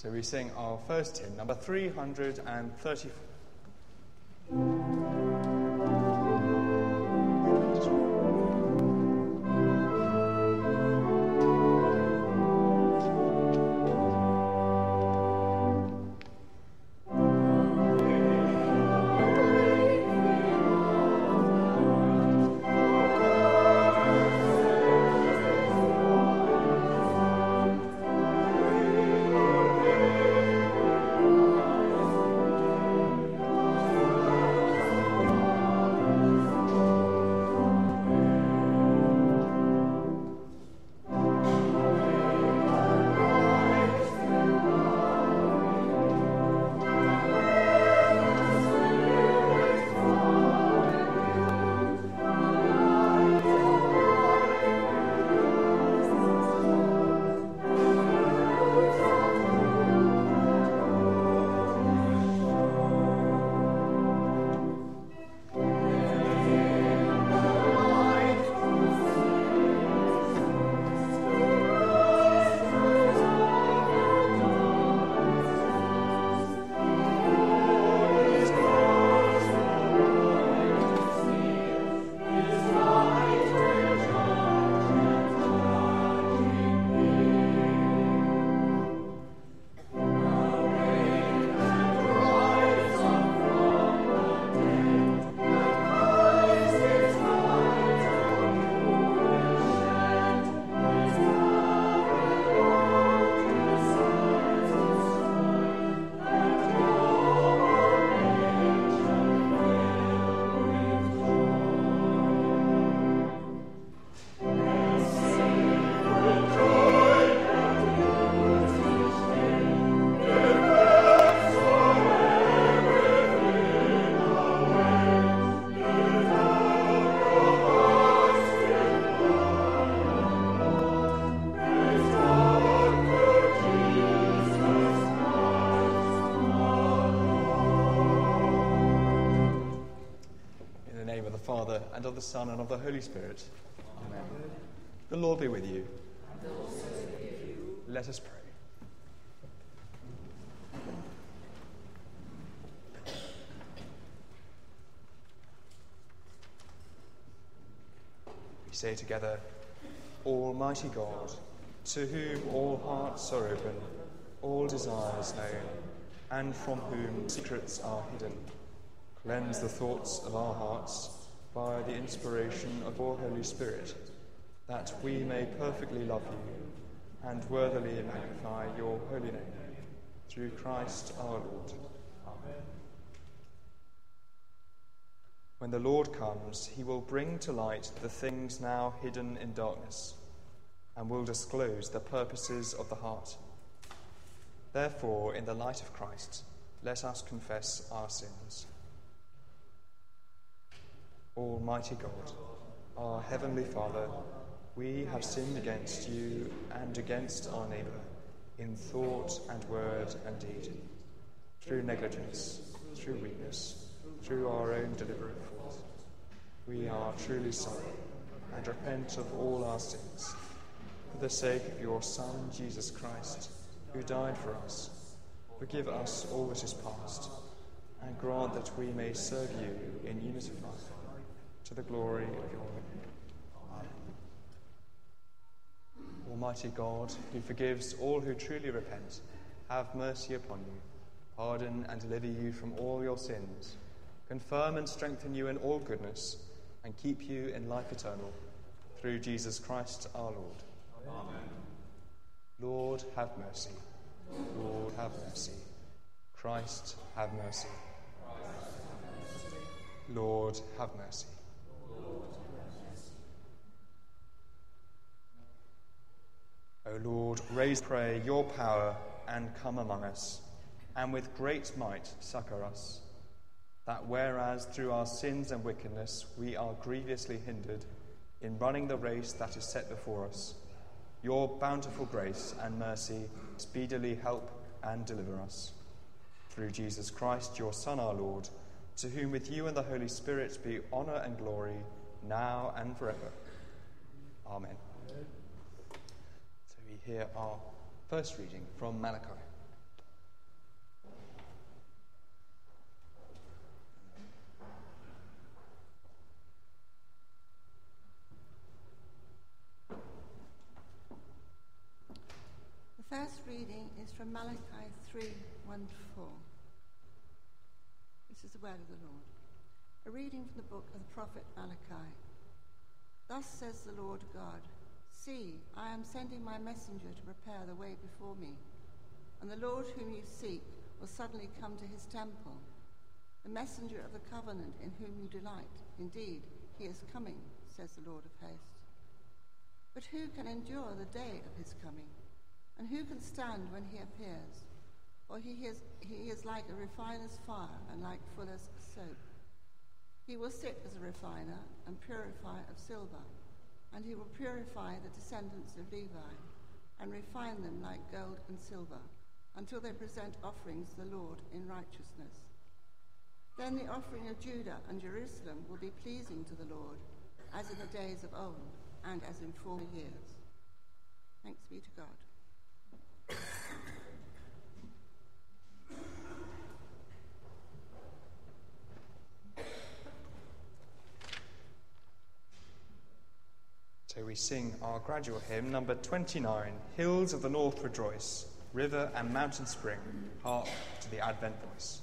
So we sing our first hymn, number 334. The Son, and of the Holy Spirit. Amen. The Lord be with you. Let us pray. We say together, Almighty God, to whom all hearts are open, all desires known, and from whom secrets are hidden. Cleanse the thoughts of our hearts by the inspiration of your Holy Spirit, that we may perfectly love you and worthily magnify your holy name. Through Christ our Lord. Amen. When the Lord comes, he will bring to light the things now hidden in darkness and will disclose the purposes of the heart. Therefore, in the light of Christ, let us confess our sins. Almighty God, our Heavenly Father, we have sinned against you and against our neighbour in thought and word and deed, through negligence, through weakness, through our own deliberate fault. We are truly sorry and repent of all our sins for the sake of your Son, Jesus Christ, who died for us. Forgive us all that is past and grant that we may serve you in life to the glory of your name. Amen. Almighty God, who forgives all who truly repent, have mercy upon you, pardon and deliver you from all your sins, confirm and strengthen you in all goodness, and keep you in life eternal, through Jesus Christ our Lord. Amen. Lord, have mercy. Lord, have mercy. Christ, have mercy. Lord, have mercy. O Lord, raise, pray, your power and come among us, and with great might succor us, that whereas through our sins and wickedness we are grievously hindered in running the race that is set before us, your bountiful grace and mercy speedily help and deliver us. Through Jesus Christ, your Son, our Lord, to whom with you and the Holy Spirit be honour and glory, now and forever. Amen. So we hear our first reading from Malachi. The first reading is from Malachi 3 1 4. This is the word of the Lord. A reading from the book of the prophet Malachi. Thus says the Lord God See, I am sending my messenger to prepare the way before me, and the Lord whom you seek will suddenly come to his temple. The messenger of the covenant in whom you delight. Indeed, he is coming, says the Lord of hosts. But who can endure the day of his coming? And who can stand when he appears? For he is, he is like a refiner's fire and like fuller's soap. He will sit as a refiner and purifier of silver, and he will purify the descendants of Levi and refine them like gold and silver until they present offerings to the Lord in righteousness. Then the offering of Judah and Jerusalem will be pleasing to the Lord, as in the days of old and as in former years. Thanks be to God. So we sing our gradual hymn, number 29 Hills of the North Rejoice, River and Mountain Spring, hark to the Advent voice.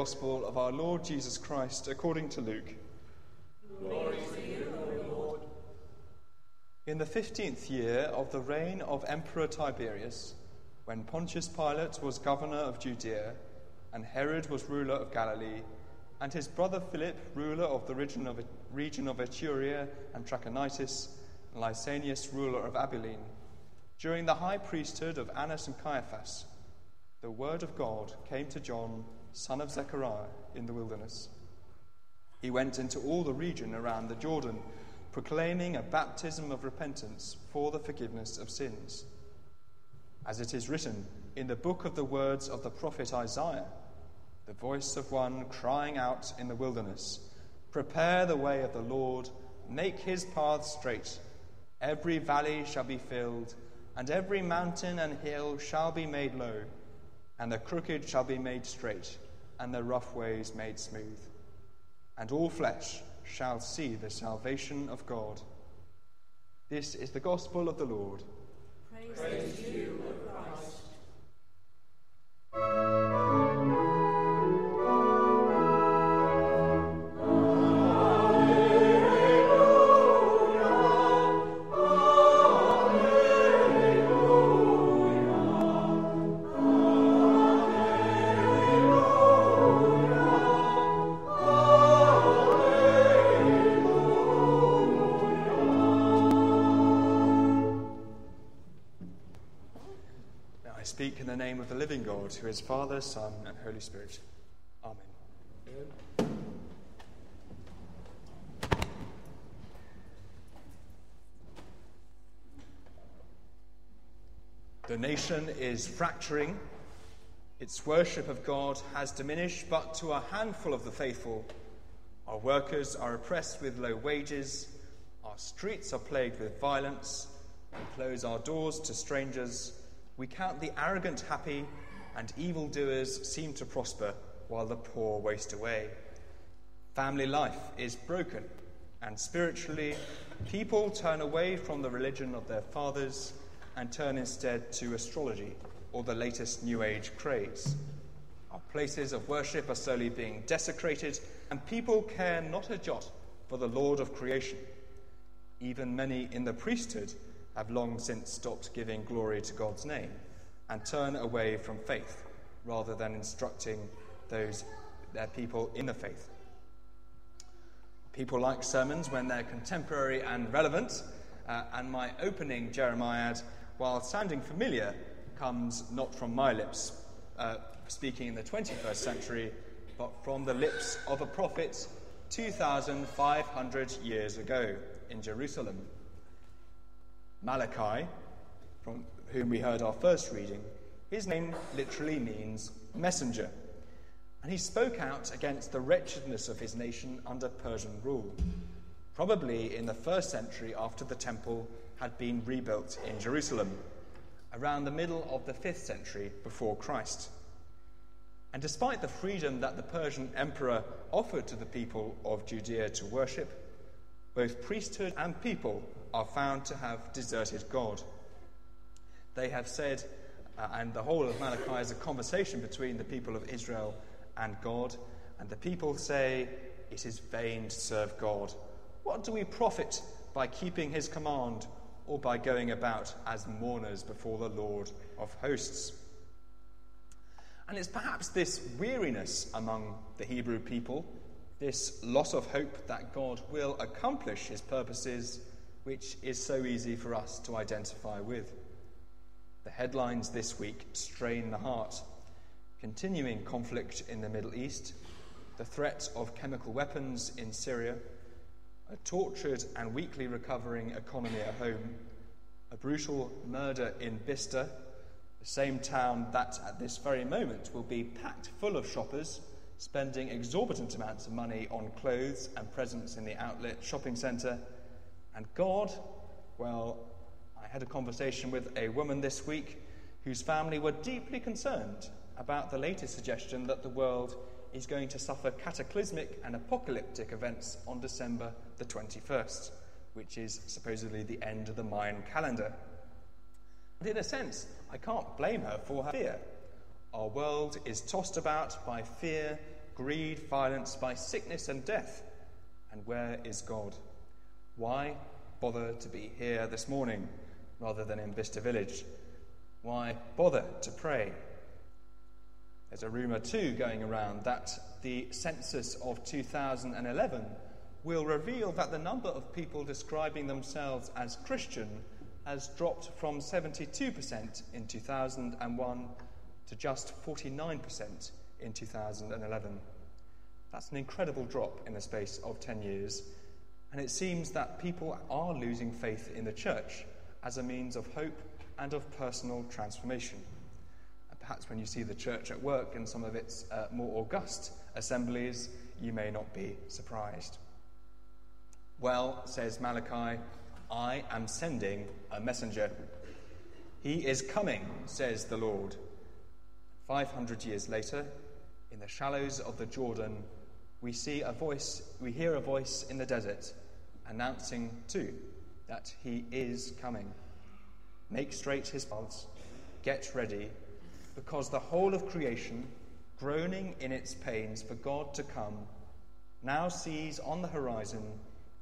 Gospel of our Lord Jesus Christ according to Luke. Glory to you, O Lord. In the fifteenth year of the reign of Emperor Tiberius, when Pontius Pilate was governor of Judea, and Herod was ruler of Galilee, and his brother Philip, ruler of the region of, region of Ituraea and Trachonitis, and Lysanias, ruler of Abilene, during the high priesthood of Annas and Caiaphas, the word of God came to John, son of Zechariah, in the wilderness. He went into all the region around the Jordan, proclaiming a baptism of repentance for the forgiveness of sins. As it is written in the book of the words of the prophet Isaiah, the voice of one crying out in the wilderness, Prepare the way of the Lord, make his paths straight. Every valley shall be filled, and every mountain and hill shall be made low and the crooked shall be made straight, and the rough ways made smooth. And all flesh shall see the salvation of God. This is the gospel of the Lord. Praise, Praise you, who is Father, Son, and Holy Spirit. Amen. The nation is fracturing. Its worship of God has diminished, but to a handful of the faithful, our workers are oppressed with low wages, our streets are plagued with violence, we close our doors to strangers, we count the arrogant happy and evildoers seem to prosper while the poor waste away. Family life is broken, and spiritually, people turn away from the religion of their fathers and turn instead to astrology or the latest New Age craze. Our places of worship are slowly being desecrated, and people care not a jot for the Lord of creation. Even many in the priesthood have long since stopped giving glory to God's name and turn away from faith rather than instructing those their people in the faith. People like sermons when they're contemporary and relevant, uh, and my opening Jeremiad, while sounding familiar, comes not from my lips, uh, speaking in the 21st century, but from the lips of a prophet 2,500 years ago in Jerusalem. Malachi, from whom we heard our first reading, his name literally means messenger. And he spoke out against the wretchedness of his nation under Persian rule, probably in the first century after the temple had been rebuilt in Jerusalem, around the middle of the fifth century before Christ. And despite the freedom that the Persian emperor offered to the people of Judea to worship, both priesthood and people are found to have deserted God. They have said, uh, and the whole of Malachi is a conversation between the people of Israel and God. And the people say, It is vain to serve God. What do we profit by keeping his command or by going about as mourners before the Lord of hosts? And it's perhaps this weariness among the Hebrew people, this loss of hope that God will accomplish his purposes, which is so easy for us to identify with. The headlines this week strain the heart. Continuing conflict in the Middle East, the threat of chemical weapons in Syria, a tortured and weakly recovering economy at home, a brutal murder in Bicester, the same town that at this very moment will be packed full of shoppers spending exorbitant amounts of money on clothes and presents in the outlet shopping centre. And God, well, had a conversation with a woman this week whose family were deeply concerned about the latest suggestion that the world is going to suffer cataclysmic and apocalyptic events on December the 21st, which is supposedly the end of the Mayan calendar. And in a sense, I can't blame her for her fear. Our world is tossed about by fear, greed, violence, by sickness and death. And where is God? Why bother to be here this morning rather than in Bicester Village? Why bother to pray? There's a rumour too going around that the census of 2011 will reveal that the number of people describing themselves as Christian has dropped from 72% in 2001 to just 49% in 2011. That's an incredible drop in the space of 10 years, and it seems that people are losing faith in the church as a means of hope and of personal transformation. And perhaps when you see the church at work in some of its uh, more august assemblies, you may not be surprised. Well, says Malachi, I am sending a messenger. He is coming, says the Lord. 500 years later, in the shallows of the Jordan, we see a voice, we hear a voice in the desert announcing too that he is coming. Make straight his paths, get ready, because the whole of creation, groaning in its pains for God to come, now sees on the horizon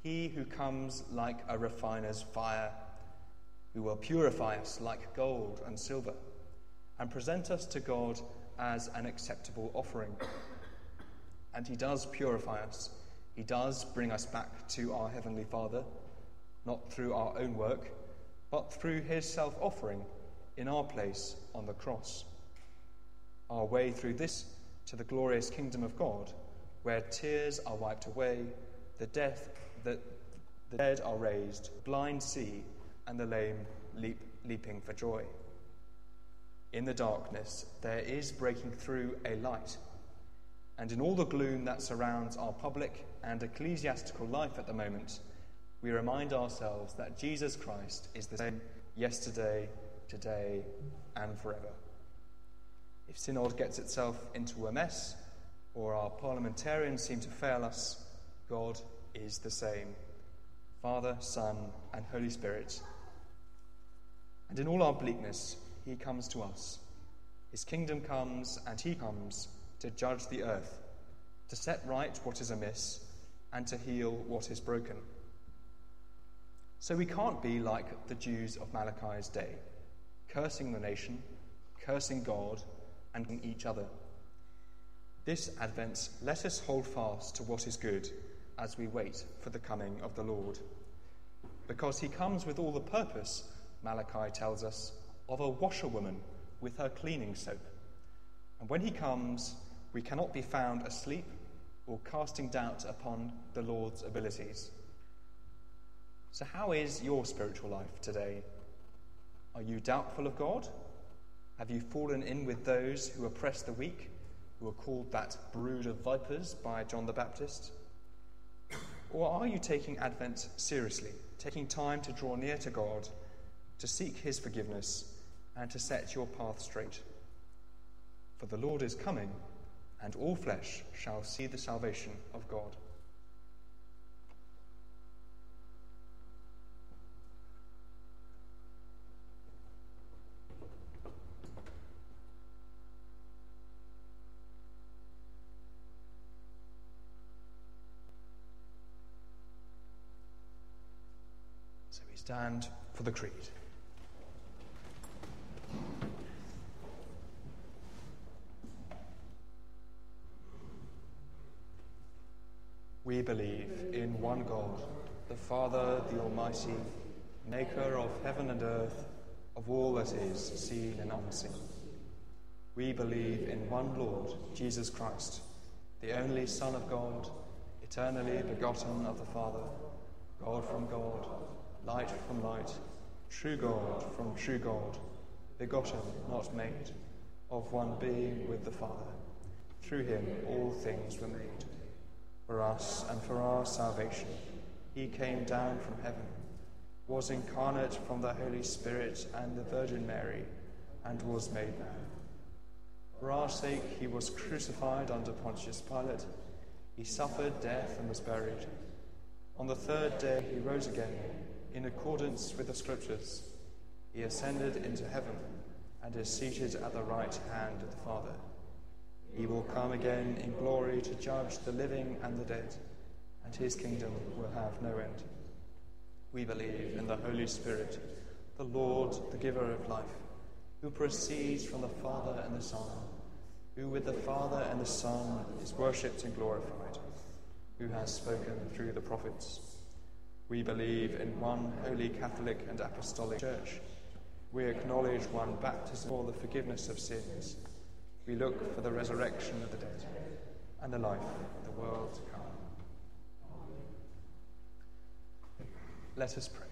he who comes like a refiner's fire, who will purify us like gold and silver, and present us to God as an acceptable offering. And he does purify us. He does bring us back to our Heavenly Father, not through our own work, but through his self offering in our place on the cross. Our way through this to the glorious kingdom of God, where tears are wiped away, the death that the dead are raised, blind see, and the lame leap, leaping for joy. In the darkness, there is breaking through a light. And in all the gloom that surrounds our public and ecclesiastical life at the moment, we remind ourselves that Jesus Christ is the same yesterday, today, and forever. If Synod gets itself into a mess, or our parliamentarians seem to fail us, God is the same Father, Son, and Holy Spirit. And in all our bleakness, He comes to us. His kingdom comes, and He comes to judge the earth, to set right what is amiss, and to heal what is broken. So we can't be like the Jews of Malachi's day, cursing the nation, cursing God, and each other. This Advent, let us hold fast to what is good as we wait for the coming of the Lord. Because he comes with all the purpose, Malachi tells us, of a washerwoman with her cleaning soap. And when he comes, we cannot be found asleep or casting doubt upon the Lord's abilities. So, how is your spiritual life today? Are you doubtful of God? Have you fallen in with those who oppress the weak, who are called that brood of vipers by John the Baptist? Or are you taking Advent seriously, taking time to draw near to God, to seek His forgiveness, and to set your path straight? For the Lord is coming, and all flesh shall see the salvation of God. Stand for the Creed. We believe in one God, the Father, the Almighty, maker of heaven and earth, of all that is seen and unseen. We believe in one Lord, Jesus Christ, the only Son of God, eternally begotten of the Father, God from God light from light, true God from true God, begotten, not made, of one being with the Father. Through him all things were made. For us and for our salvation, he came down from heaven, was incarnate from the Holy Spirit and the Virgin Mary, and was made man. For our sake, he was crucified under Pontius Pilate. He suffered death and was buried. On the third day, he rose again in accordance with the Scriptures, he ascended into heaven and is seated at the right hand of the Father. He will come again in glory to judge the living and the dead, and his kingdom will have no end. We believe in the Holy Spirit, the Lord, the giver of life, who proceeds from the Father and the Son, who with the Father and the Son is worshipped and glorified, who has spoken through the prophets. We believe in one holy Catholic and Apostolic Church. We acknowledge one baptism for the forgiveness of sins. We look for the resurrection of the dead and the life of the world to come. Let us pray.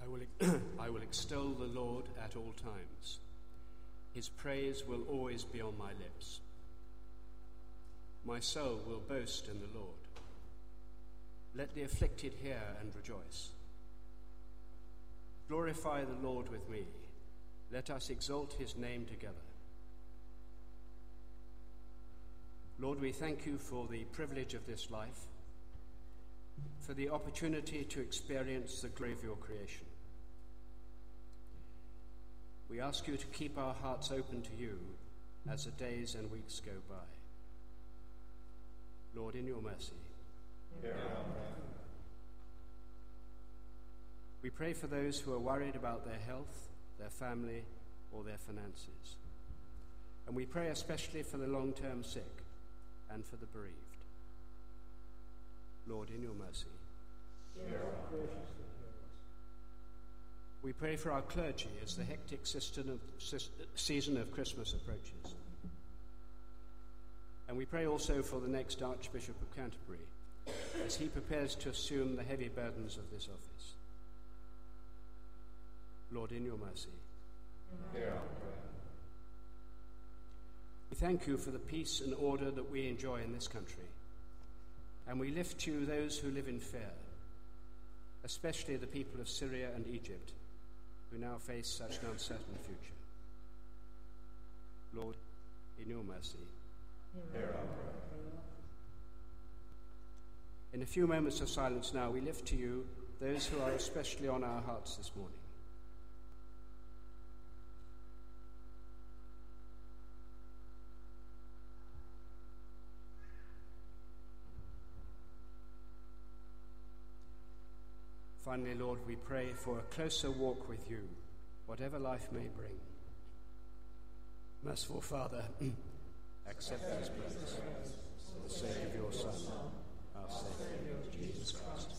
I will, I will extol the Lord at all times. His praise will always be on my lips. My soul will boast in the Lord. Let the afflicted hear and rejoice. Glorify the Lord with me. Let us exalt his name together. Lord, we thank you for the privilege of this life, for the opportunity to experience the glory of your creation. We ask you to keep our hearts open to you as the days and weeks go by. Lord, in your mercy. We pray for those who are worried about their health, their family, or their finances. And we pray especially for the long term sick and for the bereaved. Lord, in your mercy. We pray for our clergy as the hectic season of Christmas approaches. And we pray also for the next Archbishop of Canterbury as he prepares to assume the heavy burdens of this office. Lord, in your mercy. We thank you for the peace and order that we enjoy in this country. And we lift to you those who live in fear, especially the people of Syria and Egypt, who now face such an uncertain future. Lord, in your mercy. In a few moments of silence now, we lift to you those who are especially on our hearts this morning. Finally, Lord, we pray for a closer walk with you, whatever life may bring. Merciful Father, accept these prayers for the sake of your Son, our Saviour, Jesus Christ.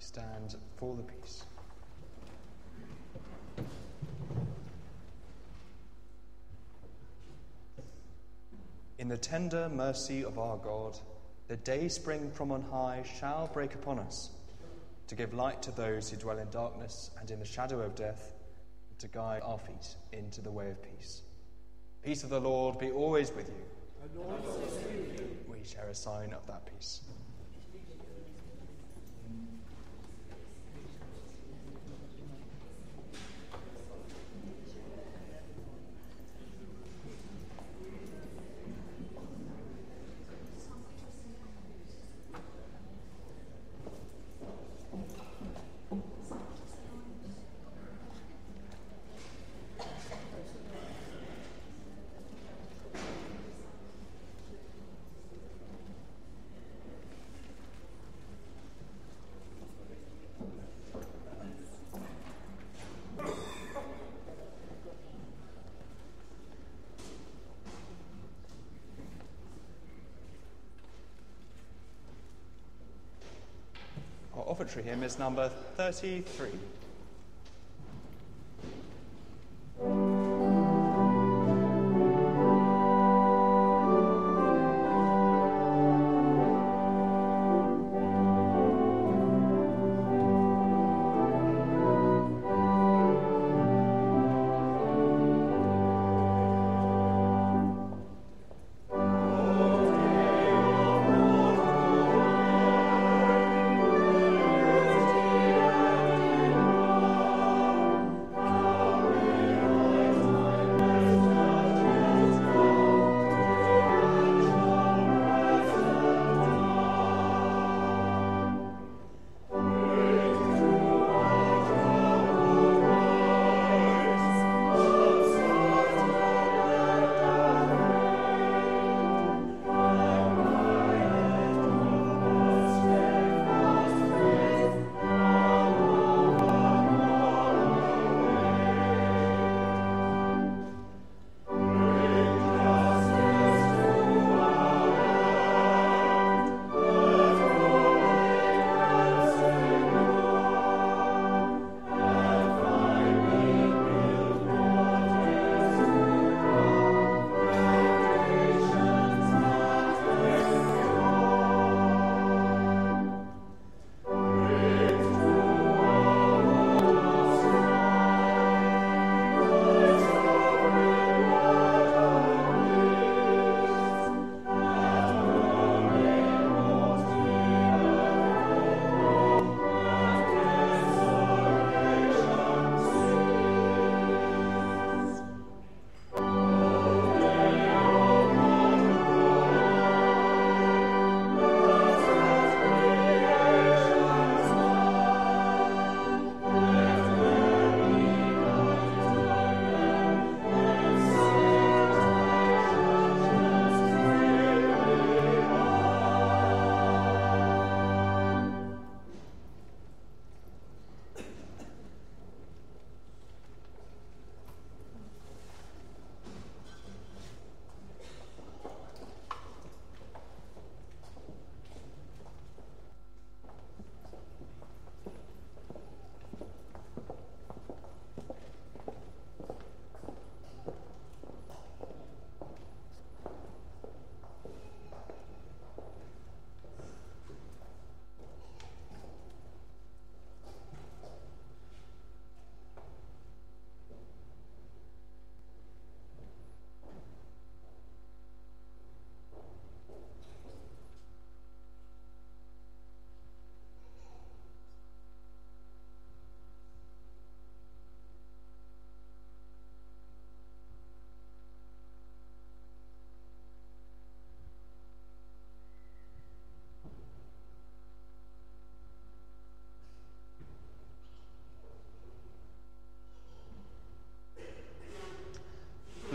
Stand for the peace. In the tender mercy of our God, the day spring from on high shall break upon us, to give light to those who dwell in darkness and in the shadow of death, and to guide our feet into the way of peace. Peace of the Lord be always with you. We share a sign of that peace. Offertory hymn is number 33.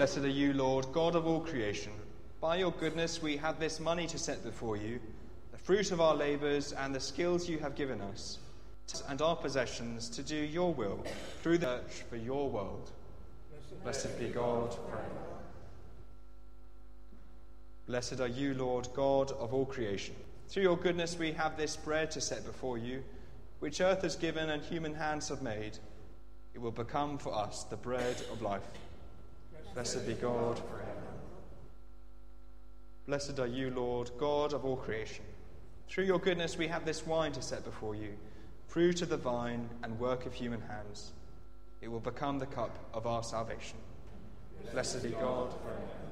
Blessed are you, Lord, God of all creation. By your goodness, we have this money to set before you, the fruit of our labours and the skills you have given us, and our possessions to do your will through the church for your world. Blessed be God forever. Blessed are you, Lord, God of all creation. Through your goodness, we have this bread to set before you, which earth has given and human hands have made. It will become for us the bread of life. Blessed be God forever. Blessed are you, Lord, God of all creation. Through your goodness, we have this wine to set before you, fruit of the vine and work of human hands. It will become the cup of our salvation. Blessed be God forever.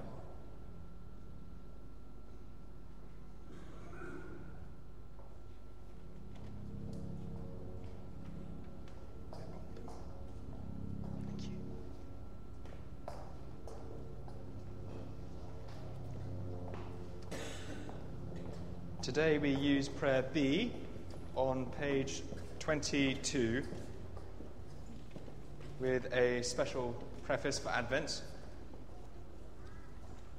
Today we use prayer B on page 22 with a special preface for Advent.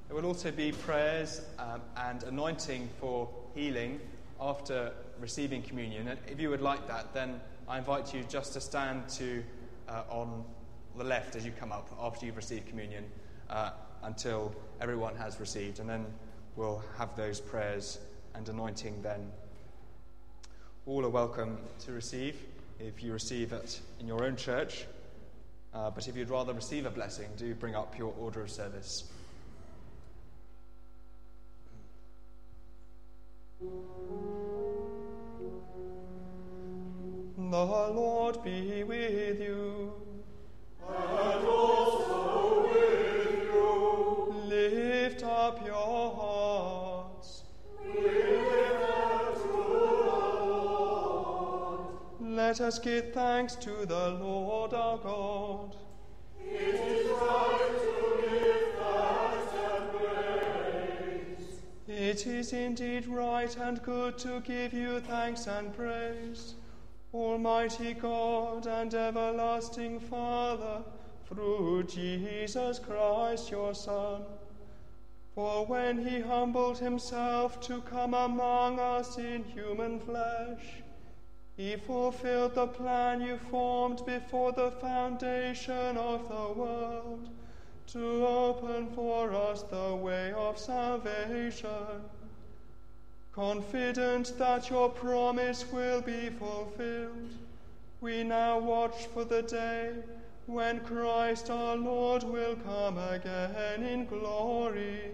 There will also be prayers um, and anointing for healing after receiving communion. And if you would like that, then I invite you just to stand to uh, on the left as you come up after you've received communion uh, until everyone has received, and then we'll have those prayers and anointing then. All are welcome to receive if you receive it in your own church. Uh, but if you'd rather receive a blessing, do bring up your order of service. The Lord be with you. Let us give thanks to the Lord our God. It is our duty our praise it is indeed right and good to give you thanks and praise, Almighty God and everlasting Father, through Jesus Christ your Son. For when he humbled himself to come among us in human flesh, he fulfilled the plan you formed before the foundation of the world to open for us the way of salvation. Confident that your promise will be fulfilled, we now watch for the day when Christ our Lord will come again in glory.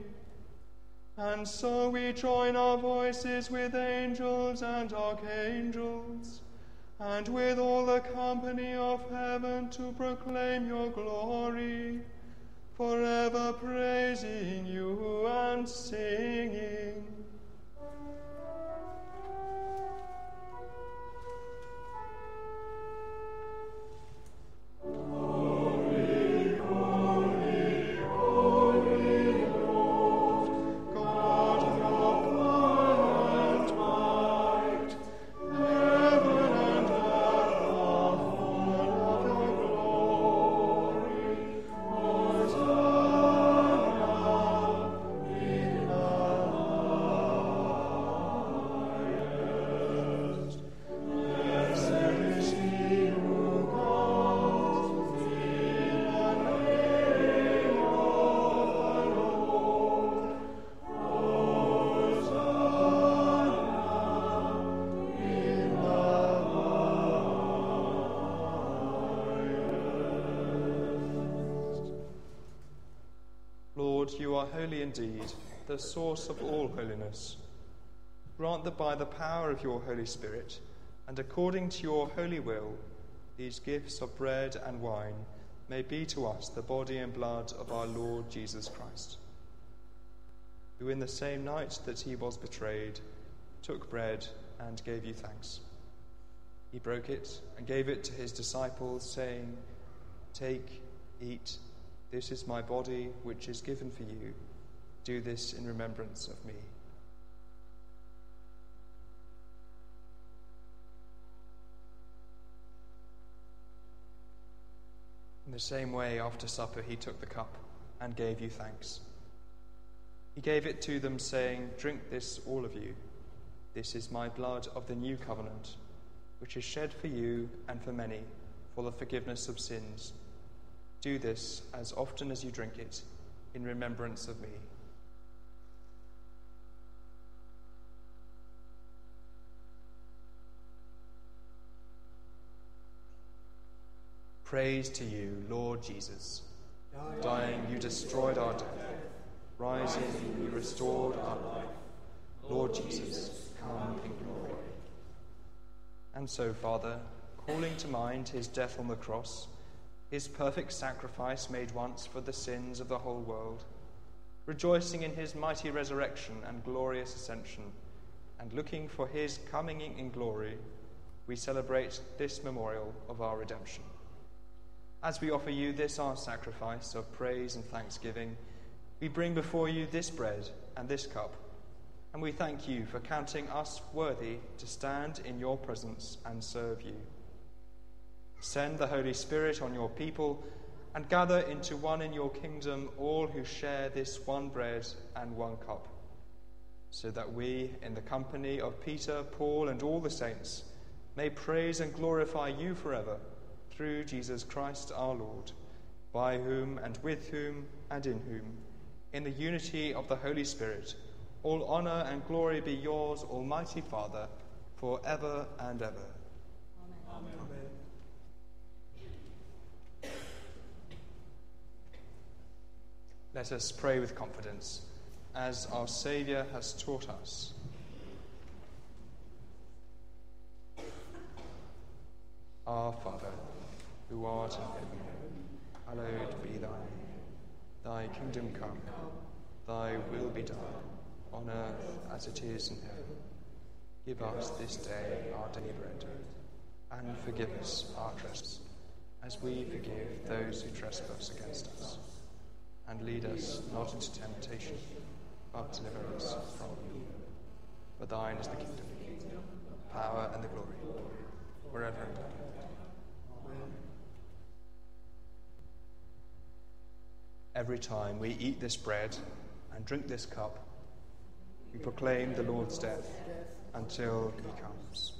And so we join our voices with angels and archangels, and with all the company of heaven to proclaim your glory, forever praising you and singing. Are holy indeed, the source of all holiness. Grant that by the power of your Holy Spirit, and according to your holy will, these gifts of bread and wine may be to us the body and blood of our Lord Jesus Christ, who in the same night that he was betrayed took bread and gave you thanks. He broke it and gave it to his disciples, saying, Take, eat, this is my body which is given for you. Do this in remembrance of me. In the same way, after supper, he took the cup, and gave you thanks. He gave it to them, saying, Drink this, all of you. This is my blood of the new covenant, which is shed for you and for many for the forgiveness of sins. Do this as often as you drink it in remembrance of me. Praise to you, Lord Jesus. Dying, you destroyed our death. Rising, you restored our life. Lord Jesus, come in glory. And so, Father, calling to mind his death on the cross, his perfect sacrifice made once for the sins of the whole world, rejoicing in his mighty resurrection and glorious ascension, and looking for his coming in glory, we celebrate this memorial of our redemption. As we offer you this our sacrifice of praise and thanksgiving, we bring before you this bread and this cup, and we thank you for counting us worthy to stand in your presence and serve you. Send the Holy Spirit on your people and gather into one in your kingdom all who share this one bread and one cup, so that we, in the company of Peter, Paul, and all the saints, may praise and glorify you forever through Jesus Christ our Lord, by whom and with whom and in whom, in the unity of the Holy Spirit, all honour and glory be yours, Almighty Father, for ever and ever. Let us pray with confidence, as our Saviour has taught us. Our Father, who art in heaven, hallowed be thy name. Thy kingdom come, thy will be done, on earth as it is in heaven. Give us this day our daily bread, and forgive us our trespasses, as we forgive those who trespass against us. And lead us not into temptation, but deliver us from evil. For thine is the kingdom, power, and the glory, forever and ever. Every time we eat this bread and drink this cup, we proclaim the Lord's death until he comes.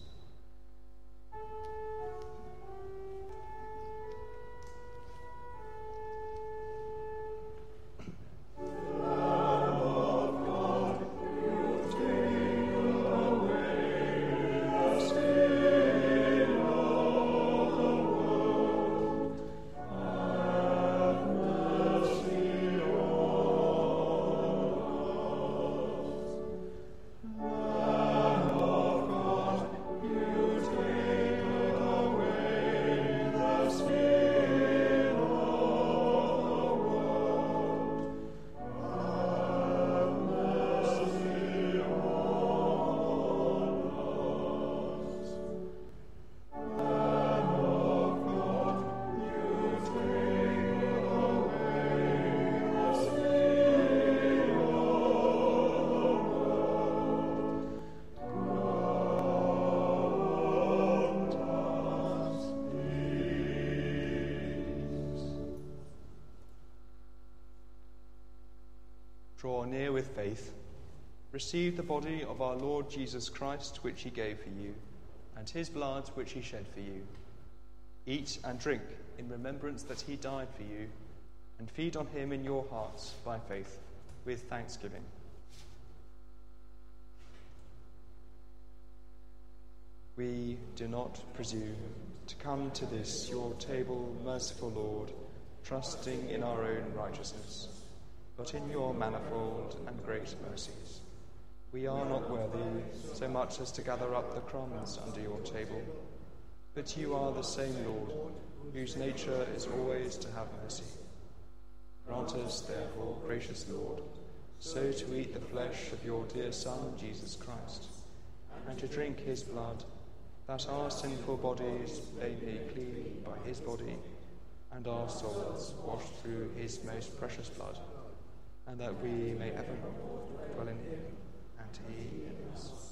Draw near with faith. Receive the body of our Lord Jesus Christ, which he gave for you, and his blood, which he shed for you. Eat and drink in remembrance that he died for you, and feed on him in your hearts by faith, with thanksgiving. We do not presume to come to this your table, merciful Lord, trusting in our own righteousness but in your manifold and great mercies. We are not worthy so much as to gather up the crumbs under your table, but you are the same Lord, whose nature is always to have mercy. Grant us, therefore, gracious Lord, so to eat the flesh of your dear Son, Jesus Christ, and to drink his blood, that our sinful bodies may be clean by his body, and our souls washed through his most precious blood and that we may ever dwell in him and he in us.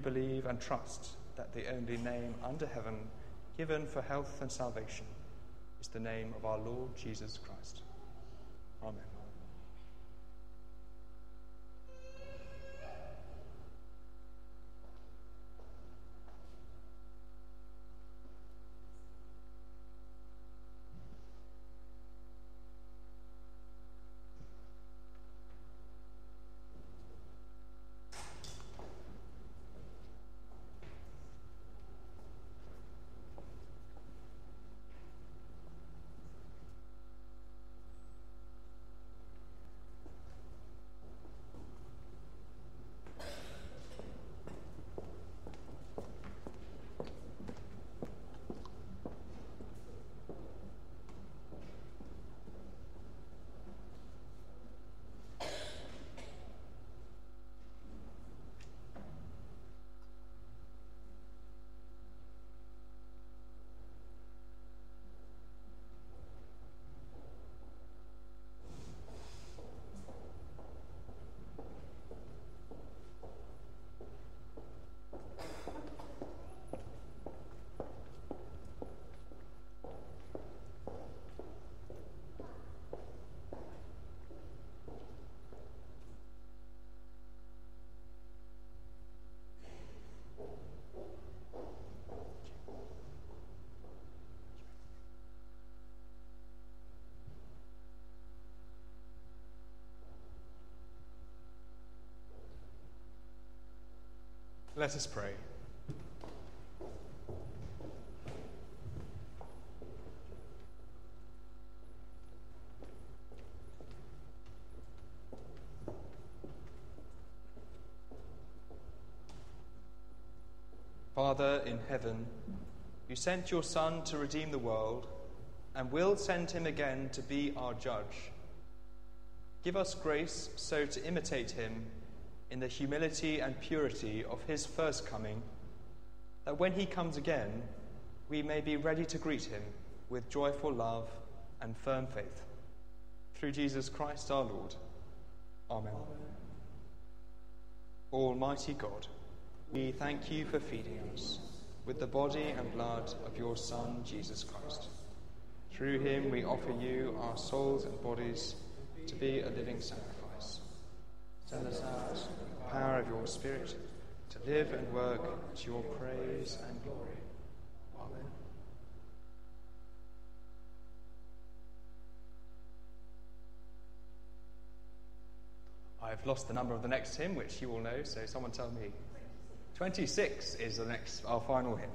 Believe and trust that the only name under heaven given for health and salvation is the name of our Lord Jesus Christ. Amen. Let us pray. Father in heaven, you sent your Son to redeem the world and will send him again to be our judge. Give us grace so to imitate him in the humility and purity of his first coming, that when he comes again, we may be ready to greet him with joyful love and firm faith. Through Jesus Christ our Lord. Amen. Amen. Almighty God, we thank you for feeding us with the body and blood of your Son, Jesus Christ. Through him we offer you our souls and bodies to be a living sacrifice. Send us out power of your Spirit to live and work to your praise and glory. Amen. I've lost the number of the next hymn, which you all know, so someone tell me. 26 is the next, our final hymn.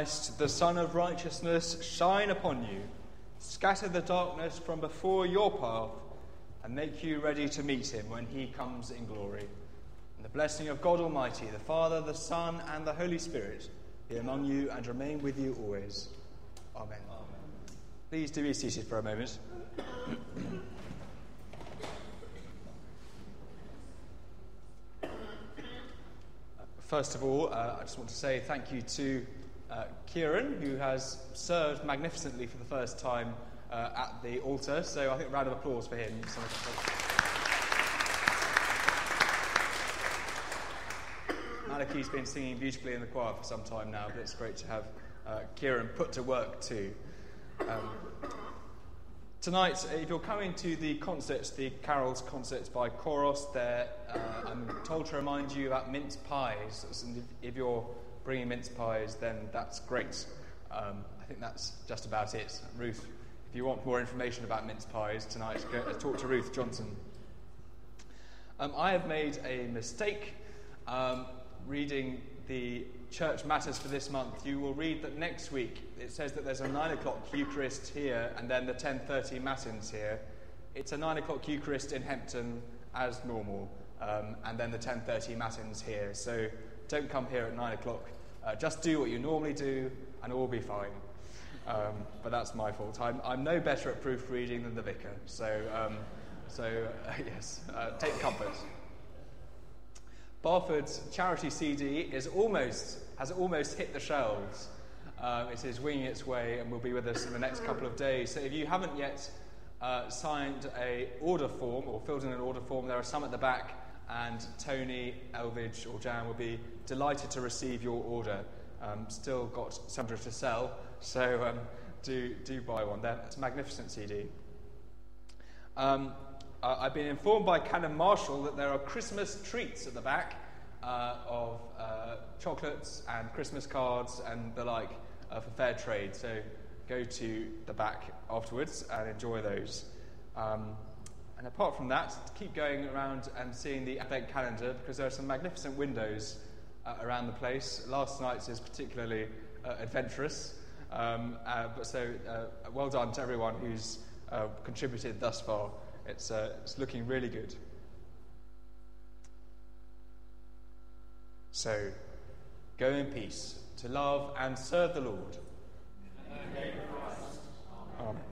Christ, the Sun of Righteousness, shine upon you, scatter the darkness from before your path, and make you ready to meet him when he comes in glory. And the blessing of God Almighty, the Father, the Son, and the Holy Spirit be among you and remain with you always. Amen. Please do be seated for a moment. First of all, uh, I just want to say thank you to uh, Kieran, who has served magnificently for the first time uh, at the altar. So I think a round of applause for him. Malachi's been singing beautifully in the choir for some time now, but it's great to have uh, Kieran put to work too. Um, tonight, if you're coming to the concerts, the carols concerts by there, uh, I'm told to remind you about mince pies. And if you're bringing mince pies, then that's great. Um, I think that's just about it. Ruth, if you want more information about mince pies tonight, go, uh, talk to Ruth Johnson. Um, I have made a mistake um, reading the church matters for this month. You will read that next week it says that there's a nine o'clock Eucharist here and then the 10:30 matins here. It's a nine o'clock Eucharist in Hempton as normal, um, and then the 10:30 matins here. So don't come here at nine o'clock. Uh, just do what you normally do, and all will be fine. Um, but that's my fault. I'm, I'm, no better at proofreading than the vicar. So, um, so uh, yes, uh, take comfort. Barford's charity CD is almost, has almost hit the shelves. Um, it is winging its way and will be with us in the next couple of days. So if you haven't yet uh, signed a order form or filled in an order form, there are some at the back, and Tony, Elvidge, or Jan will be delighted to receive your order. Um, still got some to sell, so um, do, do buy one. That's a magnificent CD. Um, uh, I've been informed by Canon Marshall that there are Christmas treats at the back uh, of uh, chocolates and Christmas cards and the like uh, for fair trade. So go to the back afterwards and enjoy those. Um, and apart from that, keep going around and seeing the Advent calendar because there are some magnificent windows uh, around the place. Last night's is particularly uh, adventurous. Um, uh, but so, uh, well done to everyone who's uh, contributed thus far. It's, uh, it's looking really good. So, go in peace to love and serve the Lord. Amen. Amen.